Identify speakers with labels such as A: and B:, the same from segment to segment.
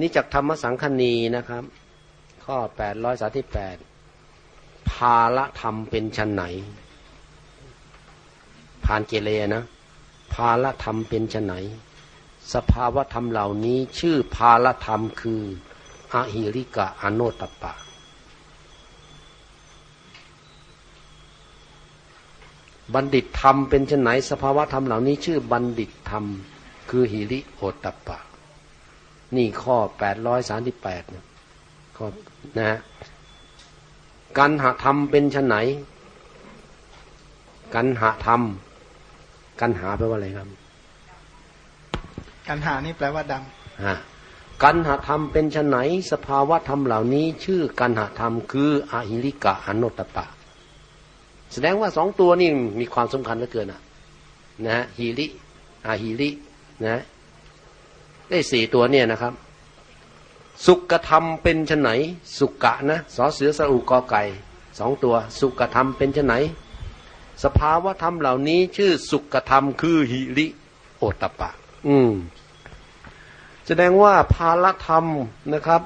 A: นี่จากธรรมสังคณีนะครับ ข้อแปดร้อยสาที่แปดภาละธรรมเป็นชั้นไหน ผ่านเกเรนะภาละธรรมเป็นชั้นไหน สภาวธรรมเหล่านี้ชื่อภาละธรรมคืออหิริกะอโนตปะ บัณฑิตธรรมเป็นชั้นไหน สภาวธรรมเหล่านี้ชื่อบัณฑิตธรรม คือหิริโอตปะ นี่ข้อแปดร้อยสามสิบแปดนะข้อนะกันหธรรมเป็นชั้นไหนกันหธรรมกันหาแปลว่าอะไรครับ
B: กันหานี่แปลว่าดำ
A: ฮะกันหธรรมเป็นชั้นไหน สภาวะธรรมเหล่านี้ ชื่อกันหธรรมคืออหิริกะอนุตตปะ แสดงว่าสองตัวนี่มีความสำคัญเหลือเกินนะนะฮิริอาหิรินะ ได้สี่ตัวเนี่ยนะครับ สุกธรรมเป็นชนไหน สุกะนะสอเสือสอุกอไก่สองตัว สุกธรรมเป็นชนไหน สภาวธรรมเหล่านี้ ชื่อสุกธรรมคือหิริโอตปะ อืม แสดงว่าภาลธรรมนะครับ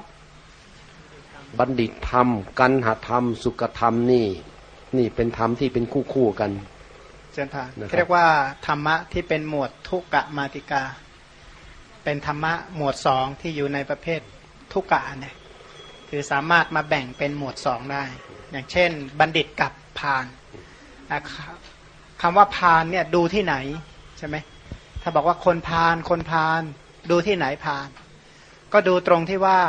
A: บัณฑิตธรรม กันหธรรม สุกธรรมนี่ นี่เป็นธรรมที่เป็นคู่คู่กัน
B: เจนพานเรียกว่าธรรมะที่เป็นหมวดทุกกะมาติกา เป็นธรรมะหมวดสองที่อยู่ในประเภททุกกะเนี่ยคือสามารถมาแบ่งเป็นหมวดสองได้ อย่างเช่น บัณฑิตกับพานคำว่าพานเนี่ยดูที่ไหนใช่ไหมถ้าบอกว่าคนพานคนพาน ดูที่ไหนพาน ก็ดูตรงที่ว่า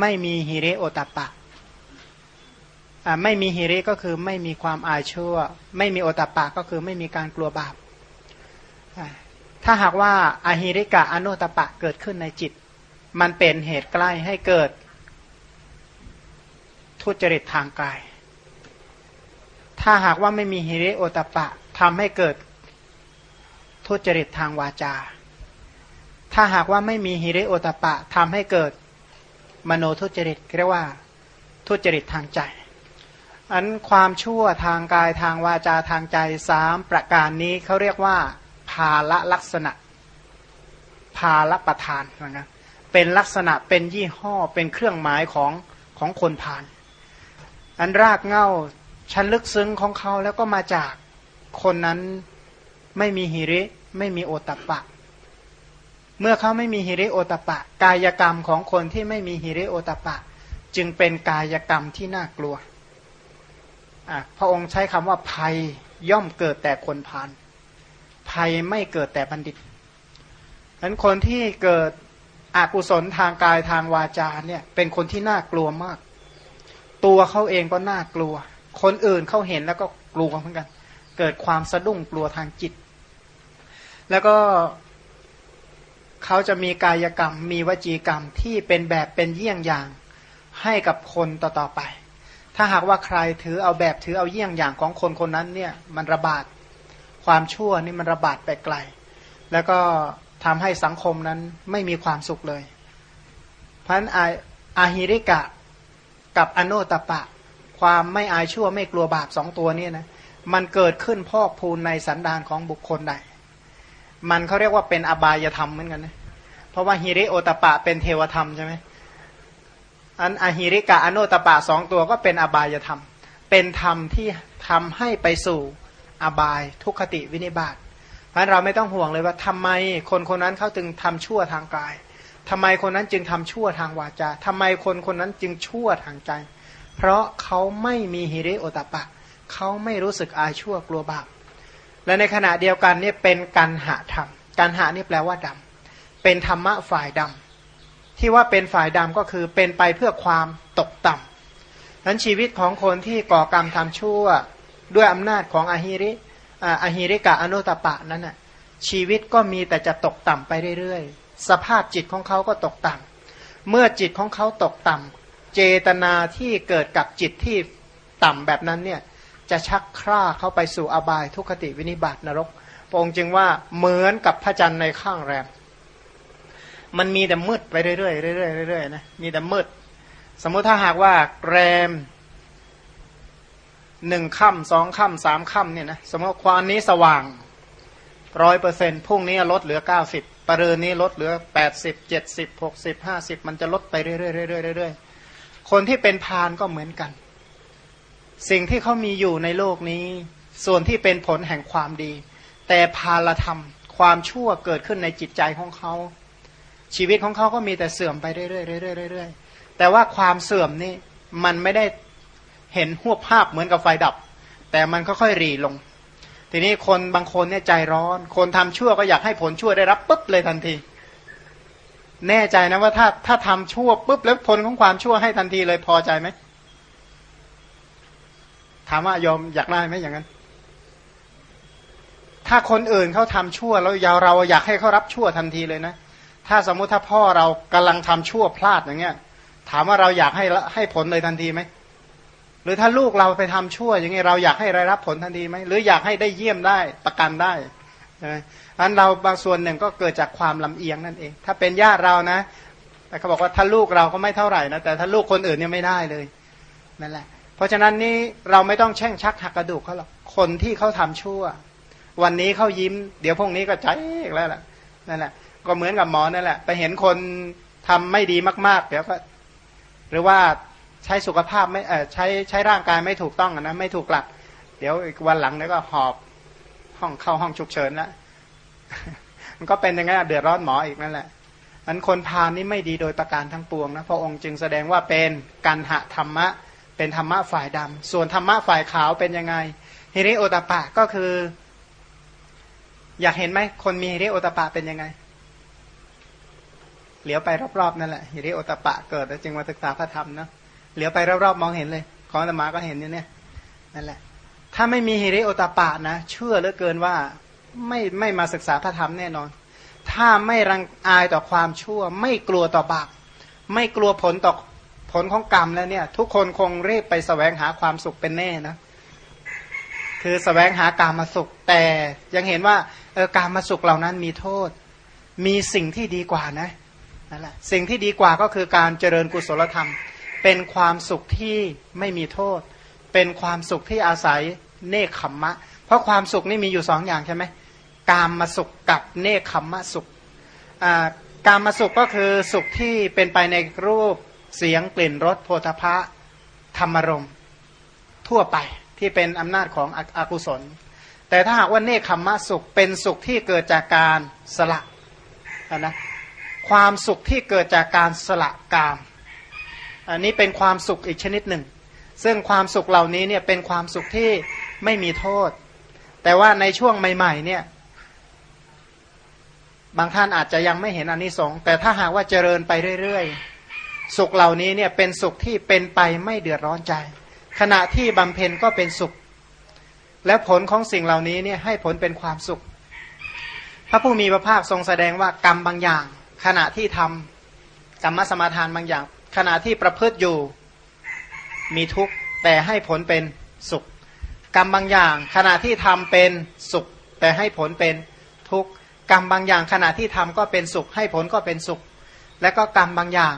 B: ไม่มีฮิริโอตปะไม่มีฮิริก็คือไม่มีความอายชั่ว ไม่มีโอตปะก็คือไม่มีการกลัวบาป ถ้าหากว่าอาหิริกะอนุตปะเกิดขึ้นในจิต มันเป็นเหตุใกล้ให้เกิด ทุจริตทางกาย ถ้าหากว่าไม่มีฮิริโอตปะทำให้เกิดทุจริตทางวาจา ถ้าหากว่าไม่มีฮิริโอตปะทำให้เกิดมโนทุจริตเรียกว่า ทุจริตทางใจอันความชั่วทางกายทางวาจาทางใจสามประการนี้เขาเรียกว่า ภาละลักษณะ ภาละประธานนะเป็นลักษณะเป็นยี่ห้อเป็นเครื่องหมายของของคนผ่านอันรากเง่าชั้นลึกซึ้งของเขาแล้วก็มาจากคนนั้นไม่มีหิริ ไม่มีโอตปะ เมื่อเขาไม่มีหิริโอตปะ กายกรรมของคนที่ไม่มีหิริโอตปะ จึงเป็นกายกรรมที่น่ากลัวพระองค์ใช้คำว่าภัยย่อมเกิดแต่คนพาน ภัยไม่เกิดแต่บัณฑิตฉะนั้นคนที่เกิดอกุศลทางกายทางวาจาเนี่ย เป็นคนที่น่ากลัวมาก ตัวเขาเองก็น่ากลัว คนอื่นเขาเห็นแล้วก็กลัวเหมือนกัน เกิดความสะดุ้งกลัวทางจิต แล้วก็เขาจะมีกายกรรม มีวจีกรรมที่เป็นแบบเป็นเยี่ยงอย่างให้กับคนต่อๆไป ถ้าหากว่าใครถือเอาแบบถือเอาเยี่ยงอย่างของคนคนนั้นเนี่ย มันระบาด ความชั่วนี่มันระบาดไปไกล แล้วก็ทำให้สังคมนั้นไม่มีความสุขเลย เพราะฉะนั้นอาหิริกะกับอโนตปะ ความไม่อายชั่วไม่กลัวบาปสองตัวนี่นะมันเกิดขึ้นพอกพูนในสันดานของบุคคลใด มันเขาเรียกว่าเป็นอบายธรรมเหมือนกันนะ เพราะว่าฮิริโอตปะเป็นเทวธรรมใช่ไหมอันอหิริกะอโนตปะสองตัวก็เป็นอบายธรรม เป็นธรรมที่ทำให้ไปสู่ อบาย ทุกขติวินิบาตเพราะเราไม่ต้องห่วงเลยว่าทำไมคนคนนั้นเขาจึงทำชั่วทางกายทำไมคนนั้นจึงทำชั่วทางวาจาทำไมคนคนนั้นจึงชั่วทางใจ เพราะเขาไม่มีหิริโอตปะ เขาไม่รู้สึกอายชั่วกลัวบาป และในขณะเดียวกันเนี่ยเป็นการหะธรรมการหะนี่แปลว่าดำเป็นธรรมะฝ่ายดำที่ว่าเป็นฝ่ายดำก็คือเป็นไปเพื่อความตกต่ำนั้นชีวิตของคนที่ก่อกรรมทำชั่ว ด้วยอำนาจของอหิริอหิริกะอนุตปะนั้นน่ะชีวิตก็มีแต่จะตกต่ำไปเรื่อยๆ สภาพจิตของเขาก็ตกต่ำเมื่อจิตของเขาตกต่ำเจตนาที่เกิดกับจิตที่ต่ำแบบนั้นเนี่ยจะชักคร่าเข้าไปสู่อบายทุกขติวินิบาตนรกพระองค์จึงว่าเหมือนกับพระจันทร์ในข้างแรม มันมีแต่มืดไปเรื่อยๆเรื่อยๆเรื่อยๆนะมีแต่มืด สมมุติถ้าหากว่าแรม หนึ่งค่ำสองค่ำสามค่ำเนี่ยนะสมมติความนี้สว่างร้อยเปอร์เซ็นต์พรุ่งนี้ลดเหลือเก้าสิบปรินี้ลดเหลือแปดสิบเจ็ดสิบหกสิบห้าสิบมันจะลดไปเรื่อยๆเรื่อยๆเรื่อยๆคนที่เป็นพานก็เหมือนกัน สิ่งที่เขามีอยู่ในโลกนี้ ส่วนที่เป็นผลแห่งความดี แต่พาลธรรม ความชั่วเกิดขึ้นในจิตใจของเขา ชีวิตของเขาก็มีแต่เสื่อมไปเรื่อยๆเรื่อยๆเรื่อยๆแต่ว่าความเสื่อมนี่มันไม่ได้ เห็นหัวภาพเหมือนกับไฟดับ แต่มันค่อยๆรีลง ทีนี้คนบางคนเนี่ยใจร้อน คนทำชั่วก็อยากให้ผลชั่วได้รับปุ๊บเลยทันที แน่ใจนะว่าถ้าถ้าทำชั่วปุ๊บแล้วผลของความชั่วให้ทันทีเลยพอใจไหมถามว่ายอมอยากได้ไหมอย่างนั้น ถ้าคนอื่นเขาทำชั่วแล้วยาวเราอยากให้เขารับชั่วทันทีเลยนะ ถ้าสมมุติถ้าพ่อเรากำลังทำชั่วพลาดอย่างเงี้ย ถามว่าเราอยากให้ให้ผลเลยทันทีไหม หรือถ้าลูกเราไปทำชั่ว อย่างนี้เราอยากให้รายรับผลทันทีไหมหรืออยากให้ได้เยี่ยมได้ประกันได้อันเราบางส่วนหนึ่งก็เกิดจากความลำเอียงนั่นเอง ถ้าเป็นญาติเรานะ แต่เขาบอกว่าถ้าลูกเราก็ไม่เท่าไหร่นะแต่ถ้าลูกคนอื่นเนี่ยไม่ได้เลยนั่นแหละ เพราะฉะนั้นนี่เราไม่ต้องแช่งชักหักกระดูกเขาหรอกคนที่เขาทำชั่ว วันนี้เขายิ้ม เดี๋ยวพรุ่งนี้ก็ใจเอกแล้วแหละนั่นแหละ ก็เหมือนกับหมอนั่นแหละไปเห็นคนทำไม่ดีมาก ๆ เดี๋ยวก็ หรือว่า ใช้สุขภาพไม่ใช้ใช้ร่างกายไม่ถูกต้องนะไม่ถูกหลัก เดี๋ยวอีกวันหลังแล้วก็หอบห้องเข้าห้องฉุกเฉินแล้วมันก็เป็นอย่างนั้นเดือดร้อนหมออีกนั่นแหละอันคนพาลนี่ไม่ดีโดยประการทั้งปวงนะพระองค์จึงแสดงว่าเป็นกันหะธรรมะ เป็นธรรมะฝ่ายดำส่วนธรรมะฝ่ายขาวเป็นยังไงฮิริโอตปะก็คือ อยากเห็นไหมคนมีฮิริโอตปะเป็นยังไงเหลียวไปรอบๆนั่นแหละฮิริโอตปะเกิดแล้วจึงมาศึกษาพระธรรมนะ เหลียวไปรอบๆมองเห็นเลย ของธรรมาก็เห็นอยู่เนี่ยนั่นแหละ ถ้าไม่มีฮิริโอตปะนะ เชื่อเหลือเกินว่าไม่ไม่มาศึกษาพระธรรมแน่นอน ถ้าไม่รังอายต่อความชั่ว ไม่กลัวต่อบาปไม่กลัวผลต่อผลของกรรมแล้วเนี่ย ทุกคนคงรีบไปสแสวงหาความสุขเป็นแน่นะคือสแสวงหาการมาสุข แต่ยังเห็นว่าเออการมาสุขเหล่านั้นมีโทษ มีสิ่งที่ดีกว่านะนั่นแหละสิ่งที่ดีกว่าก็คือการเจริญกุศลธรรม เป็นความสุขที่ไม่มีโทษ เป็นความสุขที่อาศัยเนคขมมะ เพราะความสุขนี่มีอยู่สองอย่างใช่ไหมกามมาสุขกับเนคขมมะสุขการมาสุขก็คือสุขที่เป็นไปในรูปเสียงกลิ่นรสโพธพะธรรมรมทั่วไปที่เป็นอำนาจของอกุศล แต่ถ้าหากว่าเนคขมมะสุขเป็นสุขที่เกิดจากการสละนะความสุขที่เกิดจากการสละกาม อันนี้เป็นความสุขอีกชนิดหนึ่ง ซึ่งความสุขเหล่านี้เนี่ยเป็นความสุขที่ไม่มีโทษ แต่ว่าในช่วงใหม่ ๆ เนี่ย บางท่านอาจจะยังไม่เห็นอันนิสงแต่ถ้าหากว่าเจริญไปเรื่อยๆ สุขเหล่านี้เนี่ยเป็นสุขที่เป็นไปไม่เดือดร้อนใจ ขณะที่บำเพ็ญก็เป็นสุข และผลของสิ่งเหล่านี้เนี่ยให้ผลเป็นความสุข พระผู้มีพระภาคทรงแสดงว่ากรรมบางอย่าง ขณะที่ทำกรรมสมาทานบางอย่าง ขณะที่ประพฤติอยู่มีทุกข์แต่ให้ผลเป็นสุข กรรมบางอย่างขณะที่ทำเป็นสุข แต่ให้ผลเป็นทุกข์กรรมบางอย่างขณะที่ทำก็เป็นสุข ให้ผลก็เป็นสุข และก็กรรมบางอย่าง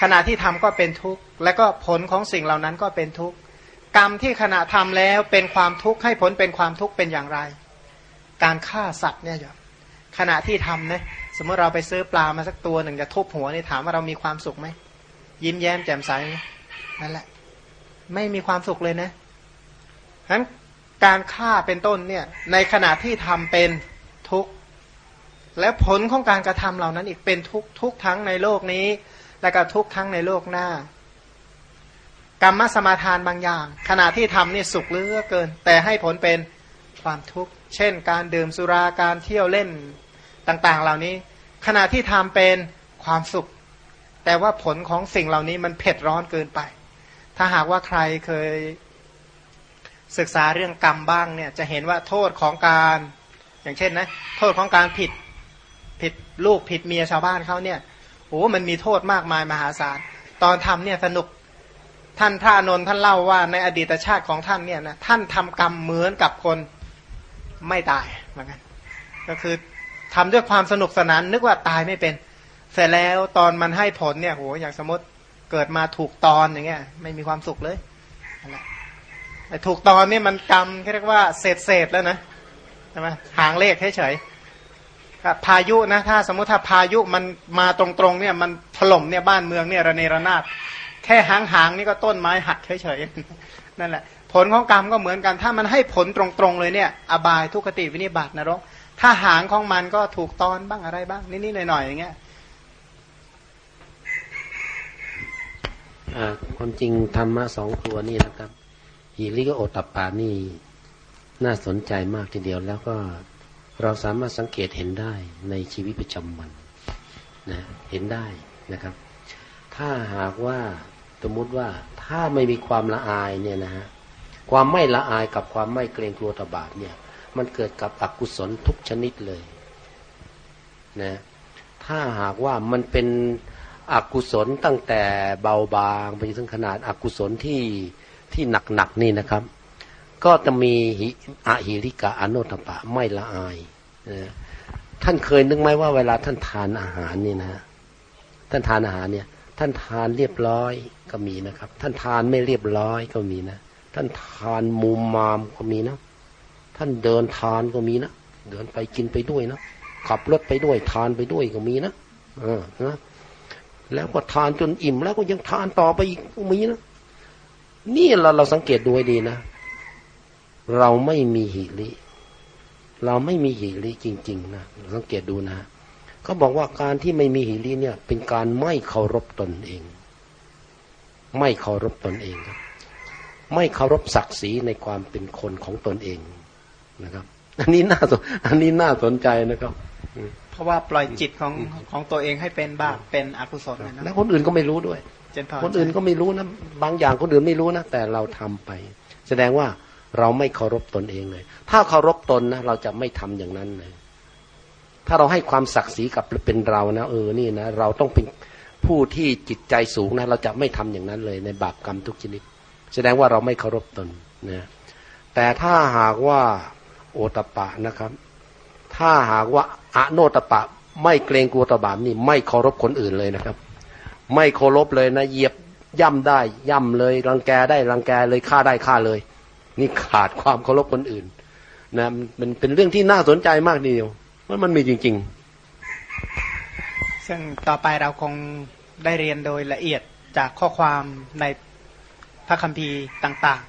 B: ขณะที่ทำก็เป็นทุกข์และก็ผลของสิ่งเหล่านั้นก็เป็นทุกข์กรรมที่ขณะทำแล้วเป็นความทุกข์ให้ผลเป็นความทุกข์เป็นอย่างไร การฆ่าสัตว์เนี่ยอย่ขณะที่ทำนะส มมติเราไปซื้อปลามาสักตัวหนึ่งจะทุบหัวนี่ถามว่าเรามีความสุขไหมยิ้มแย้มแจ่มใสนั่นแหละ ไม่มีความสุขเลยนะนั้นการฆ่าเป็นต้นเนี่ย ในขณะที่ทำเป็นทุกข์และผลของการกระทำเหล่านั้นอีกเป็นทุกทุกทั้งในโลกนี้ และก็ทุกทั้งในโลกหน้า กรรมสมาทานบางอย่าง ขณะที่ทำนี่สุขเลือเกิน แต่ให้ผลเป็นความทุกข์ เช่น การดื่มสุราการเที่ยวเล่น ต่างๆ เหล่านี้ ขณะที่ทำเป็นความสุข แต่ว่าผลของสิ่งเหล่านี้มันเผ็ดร้อนเกินไป ถ้าหากว่าใครเคยศึกษาเรื่องกรรมบ้างเนี่ยจะเห็นว่าโทษของการอย่างเช่นนะโทษของการผิดผิดลูกผิดเมียชาวบ้านเขาเนี่ยโอ้มันมีโทษมากมายมหาศาลตอนทำเนี่ยสนุกท่านพระนนท์ท่านเล่าว่าในอดีตชาติของท่านเนี่ยนะท่านทำกรรมเหมือนกับคนไม่ตายเหมือนกันก็คือ ทำด้วยความสนุกสนาน นึกว่าตายไม่เป็น เสร็จแล้วตอนมันให้ผลเนี่ยโหอย่างสมมติเกิดมาถูกตอนอย่างเงี้ย ไม่มีความสุขเลยไอ้ถูกตอนนี่มันกรรมเรียกว่าเศษเศษแล้วนะใช่ไหมหางเลขเฉยกับพายุนะถ้าสมมติถ้าพายุมันมาตรงๆเนี่ยมันถล่มเนี่ยบ้านเมืองเนี่ยระเนระนาดแค่หางๆนี่ก็ต้นไม้หักเฉยๆนั่นแหละ ผลของกรรมก็เหมือนกัน ถ้ามันให้ผลตรงๆเลยเนี่ย อบายทุกขติวินิบาตนรก ถ้าหางของมันก็ถูกตอนบ้างอะไรบ้างนิดๆหน่อยๆอย่างเงี้ย
A: ความจริงธรรมะสองตัวนี่นะครับหิริกับโอตตปปานี่น่าสนใจมากทีเดียวแล้วก็เราสามารถสังเกตเห็นได้ในชีวิตประจำวันนะเห็นได้นะครับ ถ้าหากว่าสมมติว่าถ้าไม่มีความละอายเนี่ยนะฮะความไม่ละอายกับความไม่เกรงกลัวตบาปเนี่ย มันเกิดกับอกุศลทุกชนิดเลยนะถ้าหากว่ามันเป็นอกุศลตั้งแต่เบาบางไปจนถึงขนาดอกุศลที่ที่หนักๆนี่นะครับ ก็จะมีหิอหิริกะอนุตปะไม่ละอายนะท่านเคยนึกไหมว่าเวลาท่านทานอาหารนี่นะ ท่านทานอาหารเนี่ย ท่านทานเรียบร้อยก็มีนะครับ ท่านทานไม่เรียบร้อยก็มีนะ ท่านทานมุมมามก็มีนะ ท่านเดินทานก็มีนะเดินไปกินไปด้วยนะขับรถไปด้วยทานไปด้วยก็มีนะเออนะแล้วก็ทานจนอิ่มแล้วก็ยังทานต่อไปอีกก็มีนะนี่เราเราสังเกตดูให้ดีนะ เราไม่มีหิริเราไม่มีหิริจริง ๆ นะสังเกตดูนะเขาบอกว่าการที่ไม่มีหิริเนี่ย เป็นการไม่เคารพตนเอง ไม่เคารพตนเองครับ ไม่เคารพศักดิ์ศรีในความเป็นคนของตนเอง นะครับ อันนี้น่าสนอันนี้น่าสนใจนะครับ
B: เพราะว่าปล่อยจิตของของตัวเองให้เป็นบาปเป็นอกุศลนะ
A: แล้วคนอื่นก็ไม่รู้ด้วย
B: เจนพอ
A: คนอื่นก็ไม่รู้นะบางอย่างคนอื่นไม่รู้นะแต่เราทำไป แสดงว่าเราไม่เคารพตนเองเลย ถ้าเคารพตนนะเราจะไม่ทำอย่างนั้นเลย ถ้าเราให้ความศักดิ์ศรีกับเป็นเรานะเออนี่นะเราต้องเป็นผู้ที่จิตใจสูงนะเราจะไม่ทำอย่างนั้นเลยในบาปกรรมทุกชนิด แสดงว่าเราไม่เคารพตนนะแต่ถ้าหากว่า โอตปะนะครับ ถ้าหากว่าอโนตปะ ไม่เกรงกลัวตบาปนี่ ไม่เคารพคนอื่นเลยนะครับ ไม่เคารพเลยนะเหยียบย่ำได้ย่ำเลยรังแกได้รังแกเลยฆ่าได้ฆ่าเลย นี่ขาดความเคารพคนอื่นนะมันเป็นเรื่องที่น่าสนใจมากทีเดียวว่ามันมีจริง
B: ซึ่งต่อไปเราคงได้เรียนโดยละเอียดจากข้อความในพระคัมภีร์ต่าง